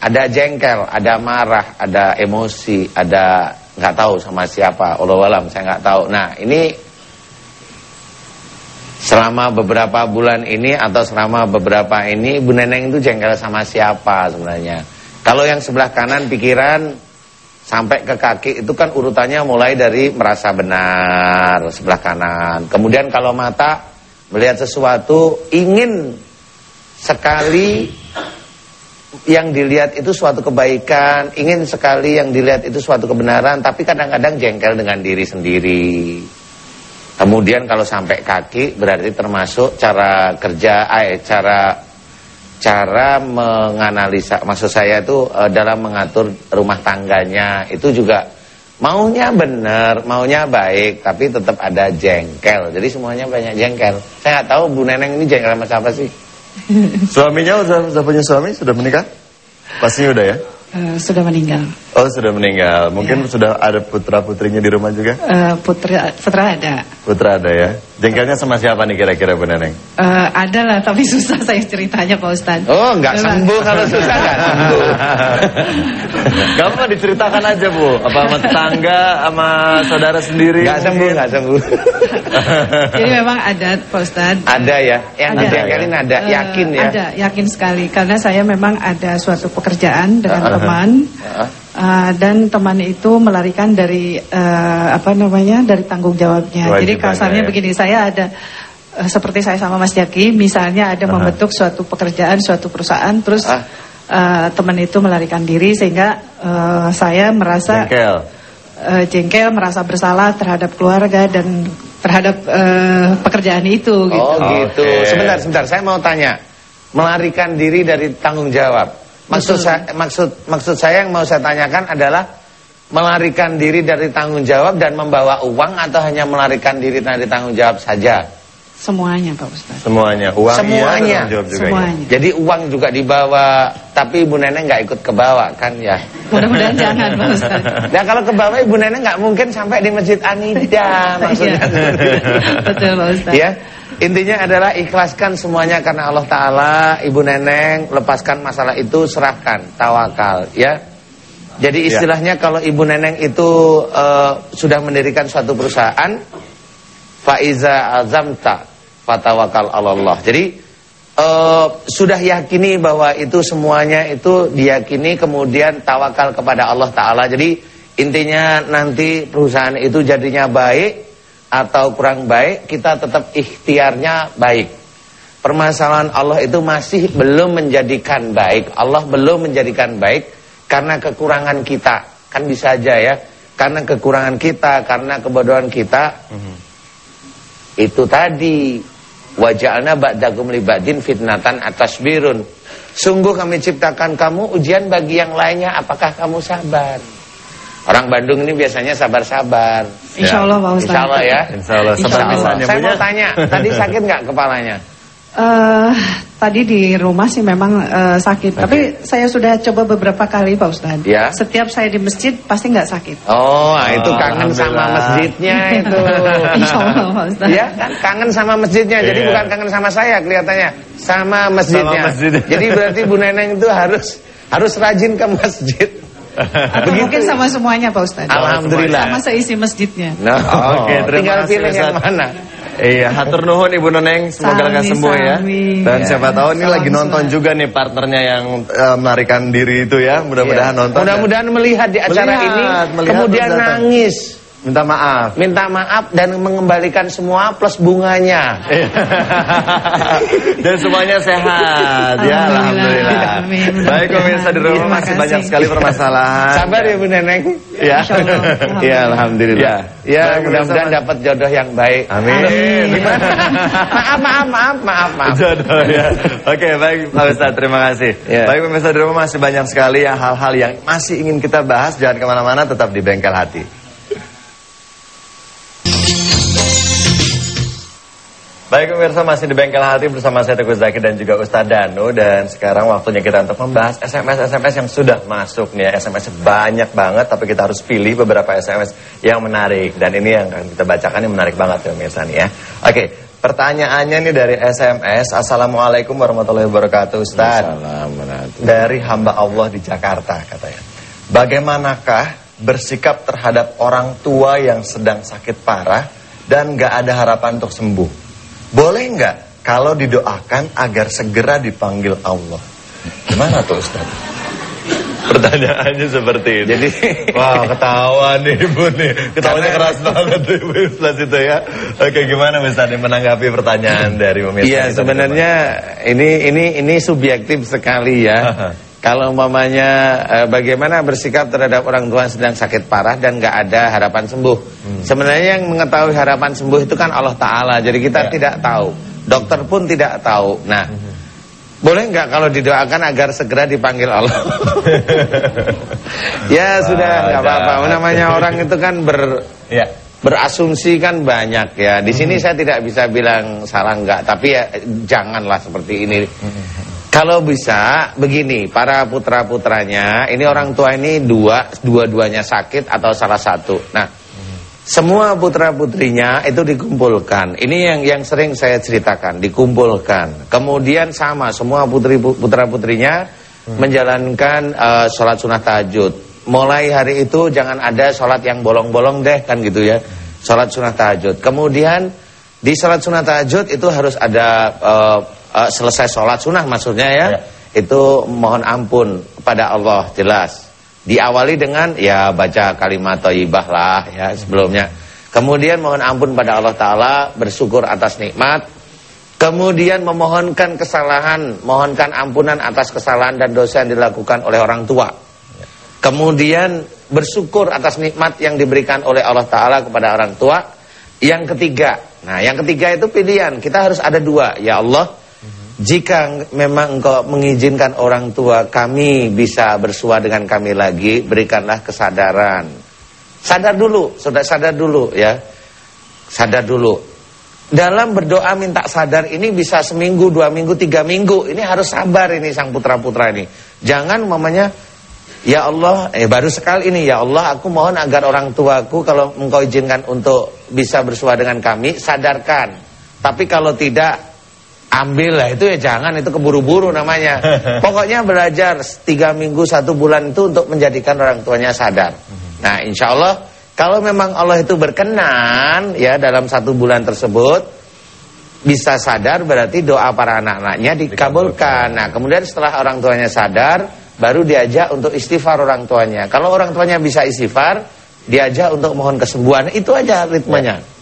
S2: ada jengkel, ada marah, ada emosi, ada nggak tahu sama siapa, Allah alam saya nggak tahu. Nah ini selama beberapa bulan ini atau selama beberapa ini Bu Neneng itu jengkel sama siapa sebenarnya? Kalau yang sebelah kanan pikiran sampai ke kaki itu kan urutannya mulai dari merasa benar sebelah kanan. Kemudian kalau mata melihat sesuatu ingin sekali yang dilihat itu suatu kebaikan, ingin sekali yang dilihat itu suatu kebenaran, tapi kadang-kadang jengkel dengan diri sendiri. Kemudian kalau sampai kaki berarti termasuk cara kerja, eh, cara cara menganalisa, maksud saya itu eh, dalam mengatur rumah tangganya itu juga maunya benar, maunya baik, tapi tetap ada jengkel. Jadi semuanya banyak jengkel. Saya nggak tahu Bu Neneng ini jengkel sama siapa sih?
S1: Suaminya sudah, punya suami? Sudah menikah? Pastinya udah ya?
S9: Eh, sudah meninggal.
S1: Oh sudah meninggal. Mungkin sudah ada putra putrinya di rumah juga?
S9: Eh, putra putra ada.
S1: Putra ada ya. Jengkelnya sama siapa nih kira-kira Bu Neneng?
S9: Eh, ada lah, tapi [LAUGHS] susah saya ceritanya Pak Ustadz.
S2: Oh, nggak sembuh kalau susah nggak sembuh. [LAUGHS]
S1: Gak apa diceritakan aja Bu. Apa sama tetangga, sama saudara sendiri?
S2: Nggak sembuh, nggak sembuh. [LAUGHS]
S9: Jadi memang ada Pak Ustadz.
S2: Ada ya, yang
S9: Ada.
S2: dijengkelin ada,
S9: Eh,
S2: yakin ya.
S9: Ada, yakin sekali. Karena saya memang ada suatu pekerjaan dengan
S2: Uh-huh.
S9: teman.
S2: Heeh.
S9: Uh, dan teman itu melarikan dari uh, apa namanya dari tanggung jawabnya. Jadi kasarnya
S1: ya.
S9: begini, saya ada uh, seperti saya sama Mas Jaki, misalnya ada
S1: Aha.
S9: membentuk suatu pekerjaan, suatu perusahaan, terus
S2: Ah.
S9: uh, teman itu melarikan diri sehingga uh, saya merasa
S1: Jengkel.
S9: uh, jengkel, merasa bersalah terhadap keluarga dan terhadap uh, pekerjaan itu. Gitu.
S2: Oh gitu.
S1: Oke.
S2: Sebentar, sebentar. Saya mau tanya. Melarikan diri dari tanggung jawab. Maksud saya, maksud maksud saya yang mau saya tanyakan adalah melarikan diri dari tanggung jawab dan membawa uang atau hanya melarikan diri dari tanggung jawab saja.
S9: Semuanya Pak Ustaz.
S1: Semuanya. Uang
S2: Semuanya.
S1: iya, tanggung jawab juga
S9: Semuanya.
S2: Jadi uang juga dibawa, tapi ibu nenek nggak ikut ke bawah kan ya?
S9: Mudah-mudahan [LAUGHS] jangan Pak Ustaz.
S2: Nah kalau ke bawah ibu nenek nggak mungkin sampai di masjid Anida maksudnya.
S9: Iya. [LAUGHS] Betul Pak Ustaz.
S2: Ya, intinya adalah ikhlaskan semuanya karena Allah Taala, ibu neneng, lepaskan masalah itu, serahkan, tawakal, ya. Jadi
S1: Ya.
S2: istilahnya kalau ibu neneng itu eh, sudah mendirikan suatu perusahaan, faiza azamta, fatawakal Allah. Jadi eh, sudah yakini bahwa itu semuanya itu diyakini, kemudian tawakal kepada Allah Taala. Jadi intinya nanti perusahaan itu jadinya baik atau kurang baik, kita tetap ikhtiarnya baik. Permasalahan Allah itu masih belum menjadikan baik. Allah belum menjadikan baik karena kekurangan kita. Kan bisa aja ya. Karena kekurangan kita, karena kebodohan kita. Itu tadi waja'alna ba'dakum li ba'din fitnatan atas birun. Sungguh kami ciptakan kamu ujian bagi yang lainnya apakah kamu sabar? Orang Bandung ini biasanya sabar-sabar.
S9: Insya Allah Pak Ustaz.
S2: Insya Allah ya.
S1: Insya Allah.
S9: Insya Allah.
S1: misalnya
S2: Saya
S1: punya.
S2: mau tanya, tadi sakit nggak kepalanya?
S9: Eh, tadi di rumah sih memang eh, sakit, tapi saya sudah coba beberapa kali Pak Ustaz.
S2: Ya.
S9: Setiap saya di masjid pasti nggak sakit.
S2: Oh, nah, itu
S1: Oh,
S2: kangen sama masjidnya [LAUGHS] itu.
S9: Insya Allah Pak Ustaz.
S2: Ya, kan kangen sama masjidnya. Jadi
S1: Iya.
S2: bukan kangen sama saya kelihatannya, sama masjidnya.
S1: Sama masjidnya.
S2: Jadi berarti Bu Neneng itu harus harus rajin ke masjid.
S9: Atau
S2: Begitu.
S9: mungkin sama semuanya Pak Ustaz.
S2: Alhamdulillah.
S9: Sama seisi masjidnya.
S2: Nah,
S1: Oke, terima
S2: tinggal
S1: kasih,
S2: pilih yang
S1: Ustaz.
S2: mana.
S1: Iya, hatur nuhun Ibu Neneng, semoga lekas sembuh ya. Dan
S2: Ya.
S1: siapa tahu ini
S9: Salam
S1: lagi nonton juga nih partnernya yang eh, melarikan diri itu ya. Mudah-mudahan
S2: Iya.
S1: nonton.
S2: Mudah-mudahan melihat di acara
S1: Melihat,
S2: ini,
S1: melihat
S2: kemudian nangis,
S1: Minta maaf.
S2: minta maaf dan mengembalikan semua plus bunganya.
S1: Iya. [LAUGHS] Dan semuanya sehat ya
S9: Alhamdulillah.
S1: Alhamdulillah.
S9: Amin.
S1: Baik pemirsa di rumah masih
S9: kasih.
S1: banyak sekali permasalahan.
S2: Sabar ya Bu Neneng.
S1: Ya. [LAUGHS]
S2: Ya alhamdulillah.
S1: Ya.
S2: Ya, mudah-mudahan
S1: pemirsa,
S2: dapat jodoh yang baik.
S1: Amin.
S2: Gimana? maaf, maaf, maaf, maaf, maaf.
S1: Jodoh ya. Oke, baik Pak Ustadz, terima kasih.
S2: Ya.
S1: Baik pemirsa di rumah masih banyak sekali ya hal-hal yang masih ingin kita bahas. Jangan ke mana-mana, tetap di bengkel hati. Baik pemirsa masih di bengkel hati bersama saya Teguh Zaki dan juga Ustadz Danu dan sekarang waktunya kita untuk membahas SMS-SMS yang sudah masuk nih ya. SMS banyak banget tapi kita harus pilih beberapa SMS yang menarik dan ini yang akan kita bacakan ini menarik banget ya pemirsa nih ya. Oke, pertanyaannya nih dari SMS. Assalamualaikum warahmatullahi wabarakatuh Ustadz.
S2: Assalamualaikum.
S1: Dari hamba Allah di Jakarta katanya. Bagaimanakah bersikap terhadap orang tua yang sedang sakit parah dan gak ada harapan untuk sembuh? Boleh nggak kalau didoakan agar segera dipanggil Allah? Gimana tuh Ustaz? Pertanyaannya seperti itu.
S2: Jadi
S1: Wah ketawa nih ibu nih Ketawanya
S2: Karena-
S1: keras banget ibu Ustaz itu ya Oke gimana Ustaz nih menanggapi pertanyaan dari pemirsa
S2: Iya sebenarnya ini ini ini subjektif sekali ya. Kalau umpamanya eh, bagaimana bersikap terhadap orang tua yang sedang sakit parah dan nggak ada harapan sembuh. Sebenarnya yang mengetahui harapan sembuh itu kan Allah Taala. Jadi kita
S1: Ya.
S2: tidak tahu. Dokter pun tidak tahu. Nah, boleh nggak kalau didoakan agar segera dipanggil Allah? [LAUGHS] ya sudah nggak apa-apa. Namanya orang itu kan ber
S1: Ya
S2: berasumsi kan banyak ya. Di sini saya tidak bisa bilang salah enggak, tapi ya janganlah seperti ini. Kalau bisa begini, para putra-putranya, ini orang tua ini dua, dua-duanya sakit atau salah satu. Nah, semua putra-putrinya itu dikumpulkan. Ini yang yang sering saya ceritakan, dikumpulkan. Kemudian sama semua putri putra-putrinya menjalankan uh, sholat sunnah tahajud mulai hari itu jangan ada sholat yang bolong-bolong deh kan gitu ya sholat sunnah tahajud kemudian di sholat sunnah tahajud itu harus ada uh, uh, selesai sholat sunnah maksudnya ya, ya. Itu mohon ampun pada Allah jelas. Diawali dengan ya baca kalimat thayyibah lah ya sebelumnya. Kemudian mohon ampun pada Allah Ta'ala bersyukur atas nikmat. Kemudian memohonkan kesalahan mohonkan ampunan atas kesalahan dan dosa yang dilakukan oleh orang tua. Kemudian bersyukur atas nikmat yang diberikan oleh Allah Ta'ala kepada orang tua. Yang ketiga, nah yang ketiga itu pilihan. Kita harus ada dua. Ya Allah, jika memang engkau mengizinkan orang tua kami bisa bersua dengan kami lagi, berikanlah kesadaran. Sadar dulu, sudah sadar dulu ya. Sadar dulu. Dalam berdoa minta sadar ini bisa seminggu, dua minggu, tiga minggu. Ini harus sabar ini sang putra-putra ini. Jangan mamanya Ya Allah, eh baru sekali ini ya Allah, aku mohon agar orang tuaku kalau engkau izinkan untuk bisa bersua dengan kami, sadarkan. Tapi kalau tidak, ambillah itu ya jangan, itu keburu-buru namanya. [LAUGHS] Pokoknya belajar tiga minggu, satu bulan itu untuk menjadikan orang tuanya sadar. Nah insya Allah, kalau memang Allah itu berkenan ya dalam satu bulan tersebut, bisa sadar berarti doa para anak-anaknya dikabulkan. Nah kemudian setelah orang tuanya sadar, baru diajak untuk istighfar orang tuanya. Kalau orang tuanya bisa istighfar, diajak untuk mohon kesembuhan. Itu aja ritmenya.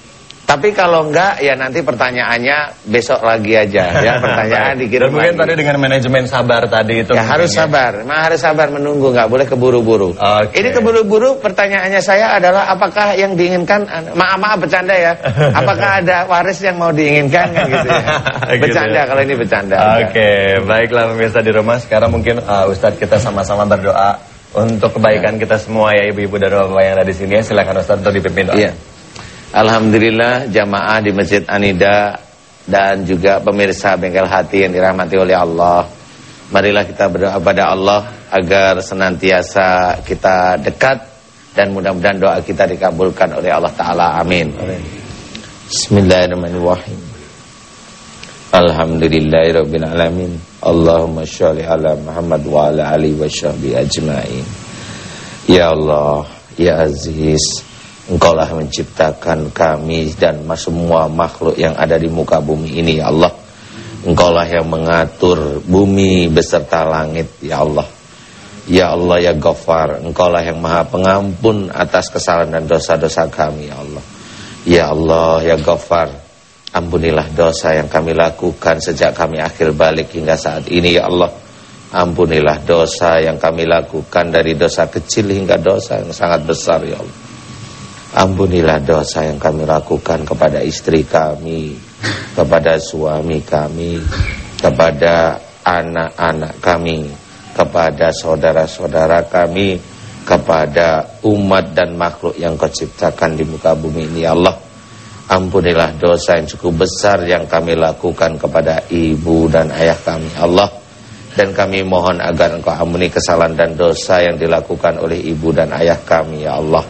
S2: Ya. Tapi kalau enggak ya nanti pertanyaannya besok lagi aja ya [LAUGHS] pertanyaan dikirim
S1: Dan mungkin lagi. tadi dengan manajemen sabar tadi itu
S2: ya harus ya. sabar, memang harus sabar menunggu nggak boleh keburu-buru. Okay. Ini keburu-buru pertanyaannya saya adalah apakah yang diinginkan maaf maaf bercanda ya, [LAUGHS] apakah ada waris yang mau diinginkan kan gitu ya. [LAUGHS] Gitu bercanda gitu. kalau ini bercanda.
S1: Oke, okay. baiklah pemirsa di rumah sekarang mungkin uh, Ustadz kita sama-sama berdoa untuk kebaikan ya. kita semua ya ibu-ibu dan bapak yang ada di sini. Silakan Ustadz untuk dipimpin doa. Iya.
S2: Alhamdulillah jamaah di Masjid Anida dan juga pemirsa bengkel hati yang dirahmati oleh Allah. Marilah kita berdoa pada Allah agar senantiasa kita dekat dan mudah-mudahan doa kita dikabulkan oleh Allah Ta'ala. Amin. Bismillahirrahmanirrahim. Alhamdulillahirrabbilalamin. Allahumma sholli ala Muhammad wa ala alihi wa sahbihi ajma'in. Ya Allah, Ya Aziz. Engkaulah menciptakan kami dan semua makhluk yang ada di muka bumi ini ya Allah. Engkaulah yang mengatur bumi beserta langit ya Allah. Ya Allah ya Ghaffar Engkaulah yang maha pengampun atas kesalahan dan dosa-dosa kami ya Allah. Ya Allah ya Ghaffar Ampunilah dosa yang kami lakukan sejak kami akhir balik hingga saat ini ya Allah. Ampunilah dosa yang kami lakukan dari dosa kecil hingga dosa yang sangat besar ya Allah Ampunilah dosa yang kami lakukan kepada istri kami, kepada suami kami, kepada anak-anak kami, kepada saudara-saudara kami, kepada umat dan makhluk yang kau ciptakan di muka bumi ini ya Allah. Ampunilah dosa yang cukup besar yang kami lakukan kepada ibu dan ayah kami ya Allah. Dan kami mohon agar engkau ampuni kesalahan dan dosa yang dilakukan oleh ibu dan ayah kami ya Allah.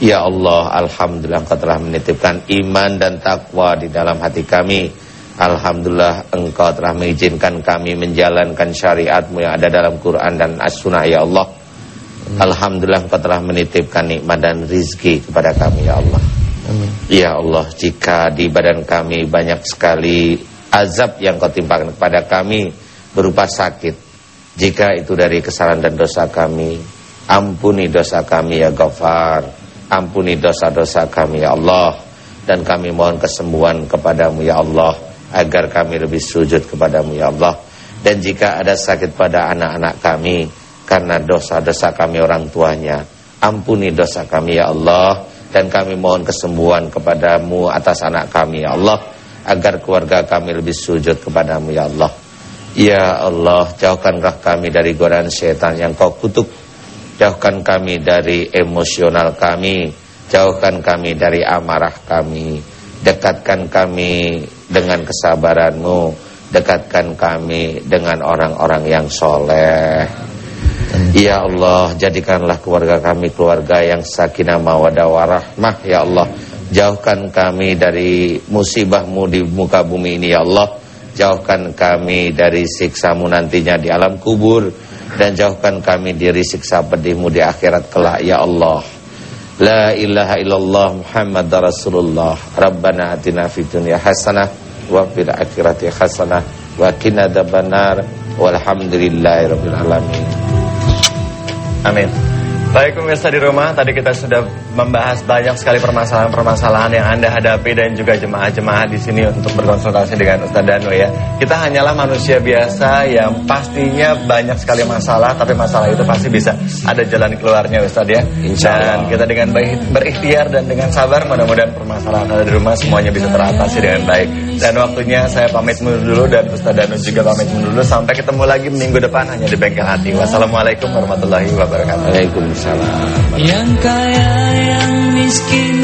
S2: Ya Allah, Alhamdulillah Engkau telah menitipkan iman dan takwa di dalam hati kami. Alhamdulillah Engkau telah mengizinkan kami menjalankan syariatmu yang ada dalam Quran dan As-Sunnah ya Allah. Alhamdulillah Engkau telah menitipkan nikmat dan rizki kepada kami ya Allah. Amin. Ya Allah, jika di badan kami banyak sekali azab yang kau timpakan kepada kami berupa sakit. Jika itu dari kesalahan dan dosa kami, ampuni dosa kami ya Ghaffar. Ampuni dosa-dosa kami ya Allah. Dan kami mohon kesembuhan kepadamu ya Allah Agar kami lebih sujud kepadamu ya Allah. Dan jika ada sakit pada anak-anak kami Karena dosa-dosa kami orang tuanya Ampuni dosa kami ya Allah. Dan kami mohon kesembuhan kepadamu atas anak kami ya Allah Agar keluarga kami lebih sujud kepadamu ya Allah. Ya Allah jauhkanlah kami dari godaan setan yang kau kutuk Jauhkan kami dari emosional kami. Jauhkan kami dari amarah kami. Dekatkan kami dengan kesabaranmu. Dekatkan kami dengan orang-orang yang soleh. Ya Allah jadikanlah keluarga kami keluarga yang sakinah mawadah warahmah Ya Allah. Jauhkan kami dari musibahmu di muka bumi ini Ya Allah Jauhkan kami dari siksamu nantinya di alam kubur Dan jauhkan kami dari siksa pedihmu di akhirat kelak Ya Allah. La ilaha illallah Muhammad Rasulullah. Rabbana atina fid dunya hasanah Wa fil akhirati hasanah Wa qina adzabannar. Walhamdulillahi rabbil alamin.
S1: Amin. Baik pemirsa di rumah, tadi kita sudah membahas banyak sekali permasalahan-permasalahan yang Anda hadapi dan juga jemaah-jemaah di sini untuk berkonsultasi dengan Ustaz Danu ya. Kita hanyalah manusia biasa yang pastinya banyak sekali masalah, tapi masalah itu pasti bisa ada jalan keluarnya Ustaz ya.
S2: Insya Allah.
S1: Dan kita dengan baik berikhtiar dan dengan sabar mudah-mudahan permasalahan Anda di rumah semuanya bisa teratasi dengan baik. Dan waktunya saya pamit mundur dulu dan Ustaz Danu juga pamit mundur dulu sampai ketemu lagi minggu depan hanya di Bengkel Hati. Wassalamualaikum warahmatullahi wabarakatuh.
S2: Waalaikumsalam Waalaikumsalam.
S10: Yang kaya yang miskin